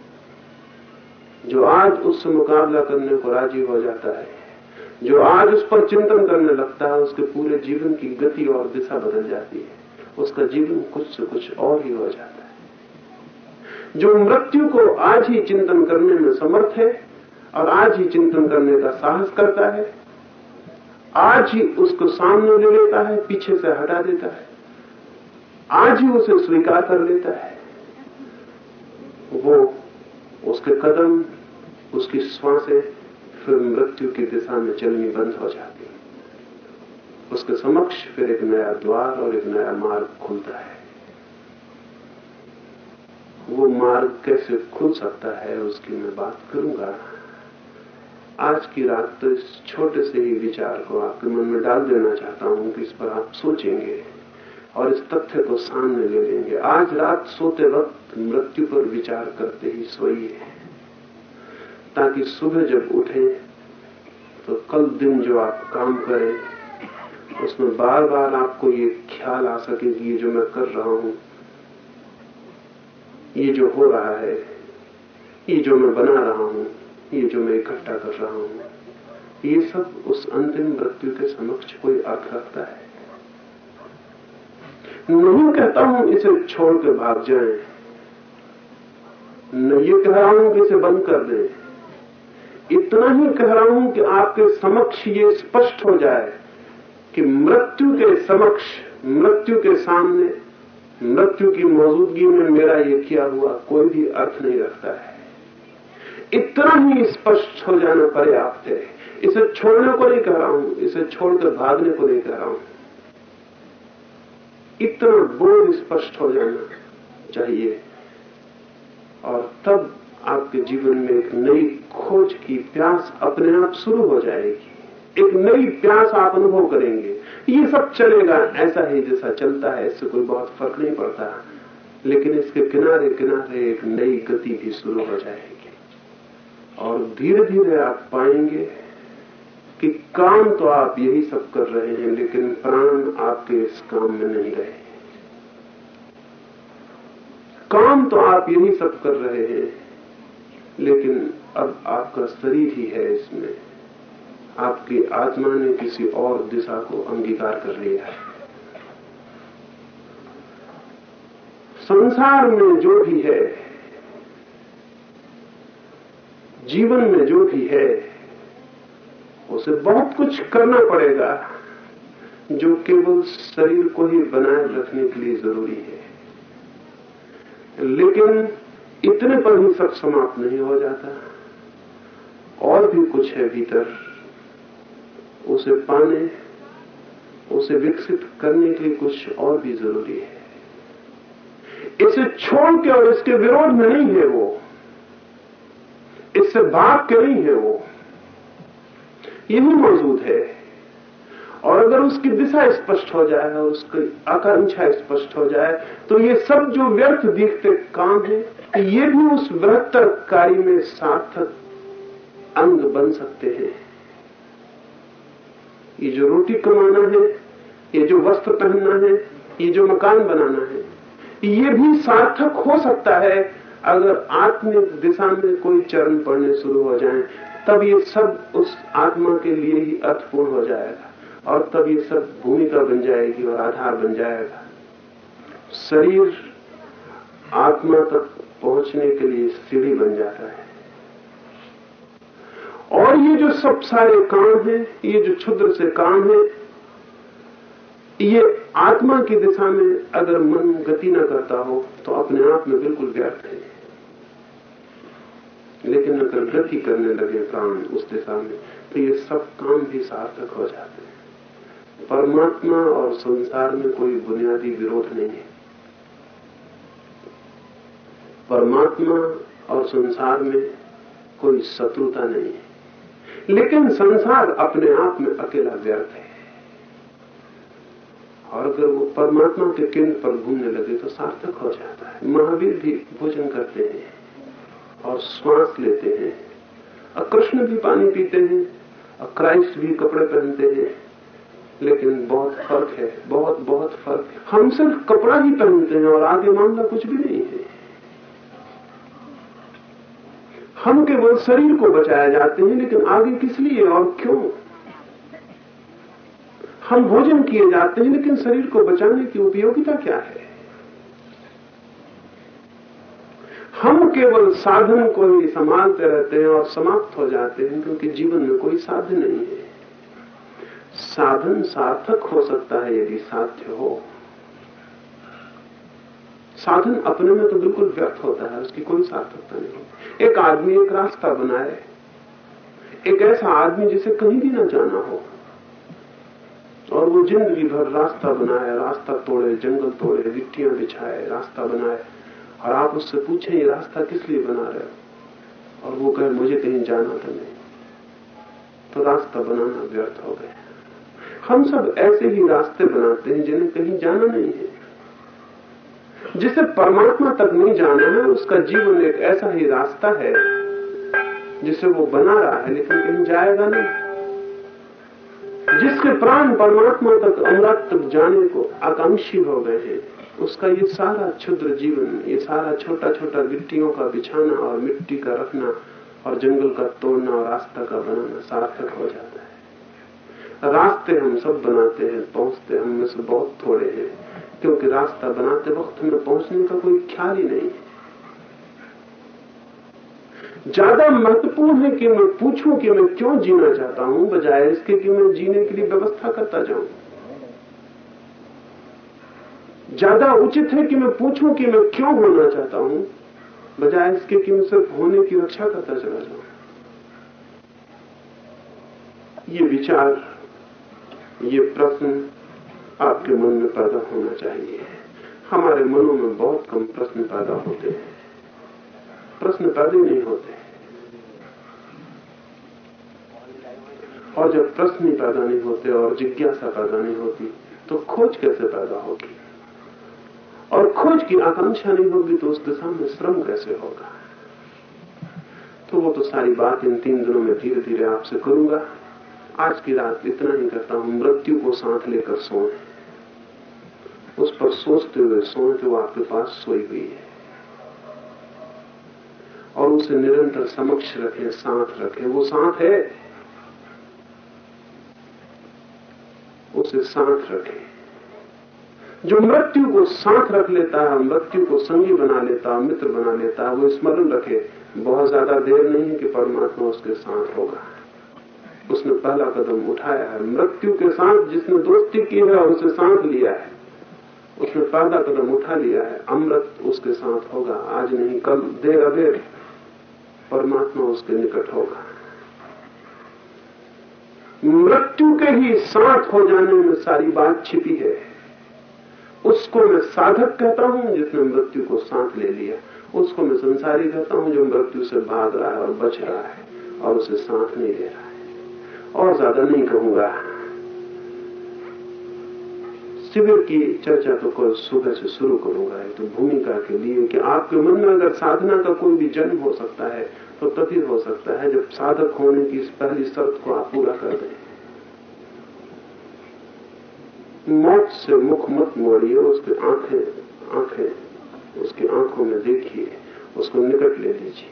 जो आज उससे मुकाबला करने को राज़ी हो जाता है, जो आज उस पर चिंतन करने लगता है, उसके पूरे जीवन की गति और दिशा बदल जाती है। उसका जीवन कुछ से कुछ और ही हो जाता है। जो मृत्यु को आज ही चिंतन करने में समर्थ है, और आज ही चिंतन करने का साहस करता है आज ही उसको सामने ले लेता है, पीछे से हटा देता है। आज ही उसे स्वीकार कर लेता है। वो उसके कदम, उसकी श्वासें, फिर मृत्यु की दिशा में चलनी बंद हो जाती उसके समक्ष फिर एक नया द्वार और एक नया मार्ग खुलता है। वो मार्ग कैसे खुल सकता है, उसकी मैं बात करूँगा। आज की रात तो इस छोटे से ही विचार को आपके मन में डाल देना चाहता हूँ कि इस पर आप सोचेंगे और इस तथ्य को सामने ले लेंगे। आज रात सोते वक्त मृत्यु पर विचार करते ही सोइए, ताकि सुबह जब उठे तो कल दिन जो आप काम करें, उसमें बार बार आपको ये ख्याल आ सके कि ये जो मैं कर रहा हूँ, ये जो हो रहा है, ये जो मैं बना रहा हूँ ये जो मैं इकट्ठा कर रहा हूँ, ये सब उस अंतिम मृत्यु के समक्ष कोई अर्थ रखता है। नहीं कहता हूँ इसे छोड़ के भाग जाए। न ये कह रहा हूँ कि इसे बंद कर दें। इतना ही कह रहा हूँ कि आपके समक्ष ये स्पष्ट हो जाए कि मृत्यु के समक्ष, मृत्यु के सामने, मृत्यु की मौजूदगी में मेरा ये किया हुआ कोई भी अर्थ नहीं रखता है। इतना ही स्पष्ट हो जाना पर्याप्त है इसे छोड़ने को नहीं कह रहा हूँ, इसे छोड़कर भागने को नहीं कह रहा हूँ। इतना बोध स्पष्ट हो जाना चाहिए। और तब आपके जीवन में एक नई खोज की प्यास अपने आप शुरू हो जाएगी। एक नई प्यास आप अनुभव करेंगे। ये सब चलेगा, ऐसा ही जैसा चलता है, इससे कोई बहुत फ़र्क नहीं पड़ता। लेकिन इसके किनारे किनारे एक नई गति भी शुरू हो जाएगी। और धीरे धीरे आप पाएँगे कि काम तो आप यही सब कर रहे हैं, लेकिन प्राण आपके इस काम में नहीं रहे। काम तो आप यही सब कर रहे हैं, लेकिन अब आपका शरीर ही है इसमें। आपकी आत्मा ने किसी और दिशा को अंगीकार कर लिया है। संसार में जो भी है जीवन में जो भी है, उसे बहुत कुछ करना पड़ेगा, जो केवल शरीर को ही बनाए रखने के लिए ज़रूरी है। लेकिन इतने पर ही सब समाप्त नहीं हो जाता। और भी कुछ है भीतर, उसे पाने, उसे विकसित करने के लिए कुछ और भी ज़रूरी है। इसे छोड़ के और इसके विरोध में नहीं है वो। इससे भाग के नहीं है वो। यही मौजूद है। और अगर उसकी दिशा स्पष्ट हो जाए और उसकी आकांक्षा स्पष्ट हो जाए तो ये सब जो व्यर्थ दिखते काम है, ये भी उस बृहत्तर कार्य में सार्थक अंग बन सकते हैं। ये जो रोटी कमाना है, ये जो वस्त्र पहनना है, ये जो मकान बनाना है, ये भी सार्थक हो सकता है अगर आत्मिक दिशा में कोई चरण पड़ने शुरू हो जाए, तब ये सब उस आत्मा के लिए ही अर्थपूर्ण हो जाएगा और तब ये सब भूमिका बन जाएगी और आधार बन जाएगा। शरीर आत्मा तक पहुँचने के लिए सीढ़ी बन जाता है। और ये जो सब सारे काम हैं, ये जो क्षुद्र से काम है, ये आत्मा की दिशा में अगर मन गति न करता हो तो अपने आप में बिल्कुल व्यर्थ है। लेकिन अगर गति करने लगे प्राण उस दिशा में तो ये सब काम भी सार्थक हो जाते हैं। परमात्मा और संसार में कोई बुनियादी विरोध नहीं है। परमात्मा और संसार में कोई शत्रुता नहीं है। लेकिन संसार अपने आप में अकेला व्यर्थ है। और अगर वो परमात्मा के केंद्र पर घूमने लगे तो सार्थक हो जाता है। महावीर भी भोजन करते हैं। और श्वास लेते हैं। और कृष्ण भी पानी पीते हैं, और क्राइस्ट भी कपड़े पहनते हैं। लेकिन बहुत फ़र्क है, बहुत बहुत फ़र्क है। हम सिर्फ़ कपड़ा ही पहनते हैं और आगे मामला कुछ भी नहीं है। हम केवल शरीर को बचाया जाते हैं, लेकिन आगे किस लिए और क्यों? हम भोजन किए जाते हैं, लेकिन शरीर को बचाने की उपयोगिता क्या है हम केवल साधन को ही संभालते रहते हैं और समाप्त हो जाते हैं, क्योंकि जीवन में कोई साधन नहीं है। साधन सार्थक हो सकता है यदि साध्य हो। साधन अपने में तो बिल्कुल व्यर्थ होता है, उसकी कोई सार्थकता नहीं होती एक आदमी एक रास्ता बनाए। एक ऐसा आदमी जिसे कहीं भी ना जाना हो। और वो ज़िंदगी भर रास्ता बनाए, रास्ता तोड़े, जंगल तोड़े गिट्टियाँ बिछाए, रास्ता बनाए। और आप उससे पूछें, ये रास्ता किस लिए बना रहे हो? और वो कहे, मुझे कहीं जाना तो नहीं। तो रास्ता बनाना व्यर्थ हो गया। हम सब ऐसे ही रास्ते बनाते हैं जिन्हें कहीं जाना नहीं है। जिसे परमात्मा तक नहीं जाना है, उसका जीवन एक ऐसा ही रास्ता है जिसे वो बना रहा है, लेकिन कहीं जाएगा नहीं। जिसके प्राण परमात्मा तक अमृत तक जाने को आकांक्षी हो गए हैं उसका ये सारा क्षुद्र जीवन, ये सारा छोटा छोटा गिट्टियों का बिछाना और मिट्टी का रखना और जंगल का तोड़ना और रास्ता का बनाना सार्थक हो जाता है। रास्ते हम सब बनाते हैं, पहुँचते हम में से बहुत थोड़े हैं, क्योंकि रास्ता बनाते वक्त हमें पहुँचने का कोई ख्याल ही नहीं ज़्यादा महत्वपूर्ण है कि मैं पूछूँ कि मैं क्यों जीना चाहता हूँ, बजाय इसके कि मैं जीने के लिए व्यवस्था करता जाऊँ। ज़्यादा उचित है कि मैं पूछूँ कि मैं क्यों होना चाहता हूँ, बजाय इसके कि मैं सिर्फ़ होने की रक्षा करता चला जाऊँ। ये विचार, ये प्रश्न आपके मन में पैदा होना चाहिए। हमारे मनों में बहुत कम प्रश्न पैदा होते हैं। प्रश्न पैदा नहीं होते। और जब प्रश्न पैदा नहीं होते और जिज्ञासा पैदा नहीं होती तो खोज कैसे पैदा होगी? और खोज की आकांक्षा नहीं होगी तो उस दिशा में श्रम कैसे होगा? तो वो तो सारी बात इन तीन दिनों में धीरे धीरे आपसे करूँगा। आज की रात इतना ही करता हूँ, मृत्यु को साथ लेकर सोए। उस पर सोचते हुए सोए कि वो आपके पास सोई हुई है। और उसे निरंतर समक्ष रखें, साथ रखें। वो साथ है। उसे साथ रखें। जो मृत्यु को साथ रख लेता है, मृत्यु को संगी बना लेता है, मित्र बना लेता है, वो स्मरण रखे, बहुत ज़्यादा देर नहीं है कि परमात्मा उसके साथ होगा। उसने पहला कदम उठाया है, मृत्यु के साथ जिसने दोस्ती की है, उसे साथ लिया है। उसने पहला कदम उठा लिया है, अमृत उसके साथ होगा, आज नहीं, कल देर अदेर परमात्मा उसके निकट होगा। मृत्यु के ही साथ हो जाने में सारी बात छिपी है। उसको मैं साधक कहता हूँ, जिसने मृत्यु को साथ ले लिया। उसको मैं संसारी कहता हूँ, जो मृत्यु से भाग रहा है और बच रहा है और उसे साथ नहीं ले रहा है। और ज़्यादा नहीं कहूँगा। शिविर की चर्चा तो कल सुबह से शुरू करूँगा। तो भूमिका के लिए कि आपके मन में अगर साधना का कोई भी जन्म हो सकता है तो तभी हो सकता है जब साधक होने की इस पहली शर्त को आप पूरा कर दें। मौत से मुख मत मोड़िए, उसकी आँखें आँखें, उसकी आँखों में देखिए, उसको निकट ले लीजिए।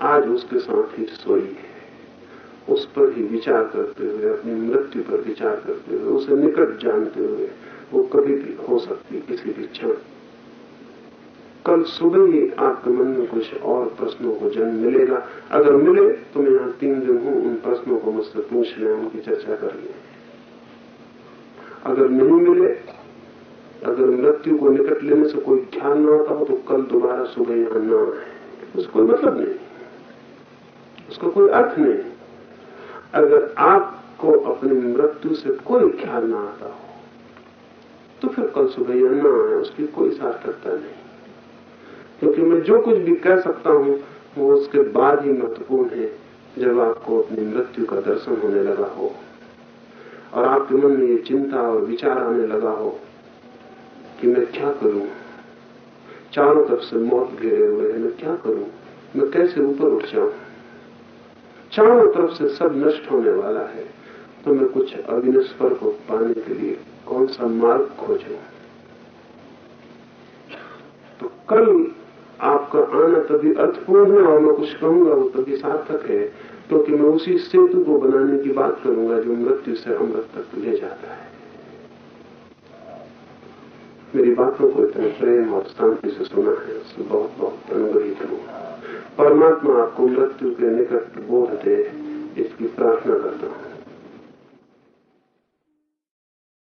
आज उसके साथ ही सोइए। उस पर ही विचार करते हुए, अपनी मृत्यु पर विचार करते हुए, उसे निकट जानते हुए, वो कभी भी हो सकती किसी भी क्षण। कल सुबह ही आपके मन में कुछ और प्रश्नों को जन्म मिलेगा। अगर मिले तो मैं यहाँ तीन दिन हूँ, उन प्रश्नों को मुझसे पूछ लें, उनकी चर्चा कर लें। अगर नहीं मिले, अगर मृत्यु को निकट लेने से कोई ख्याल न आता हो तो कल दोबारा सुबह यहाँ न आए। उसका कोई मतलब नहीं। उसका कोई अर्थ नहीं। अगर आपको अपनी मृत्यु से कोई ख्याल ना आता हो तो फिर कल सुबह यहाँ न आए, उसकी कोई सार्थकता नहीं। क्योंकि मैं जो कुछ भी कह सकता हूँ, वो उसके बाद ही महत्वपूर्ण है, जब आपको अपनी मृत्यु का दर्शन होने लगा हो। और आपके मन में ये चिंता और विचार आने लगा हो कि मैं क्या करूँ? चारों तरफ़ से मौत घेरे हुए है, मैं क्या करूँ? मैं कैसे ऊपर उठ जाऊँ? चारों तरफ़ से सब नष्ट होने वाला है तो मैं कुछ अविनस्वर को पाने के लिए कौन सा मार्ग खोजूं? तो कल आपका आना तभी अर्थपूर्ण है और मैं कुछ कहूँगा वो तभी सार्थक है। क्योंकि तो मैं उसी सेतु को बनाने की बात करूँगा जो मृत्यु से अमृत तक ले जाता है। मेरी बातों को इतने प्रेम और शांति से सुना है, उससे बहुत बहुत अनुग्रहित हूँ। परमात्मा आपको मृत्यु के निकट बोध दे, इसकी प्रार्थना करता हूँ।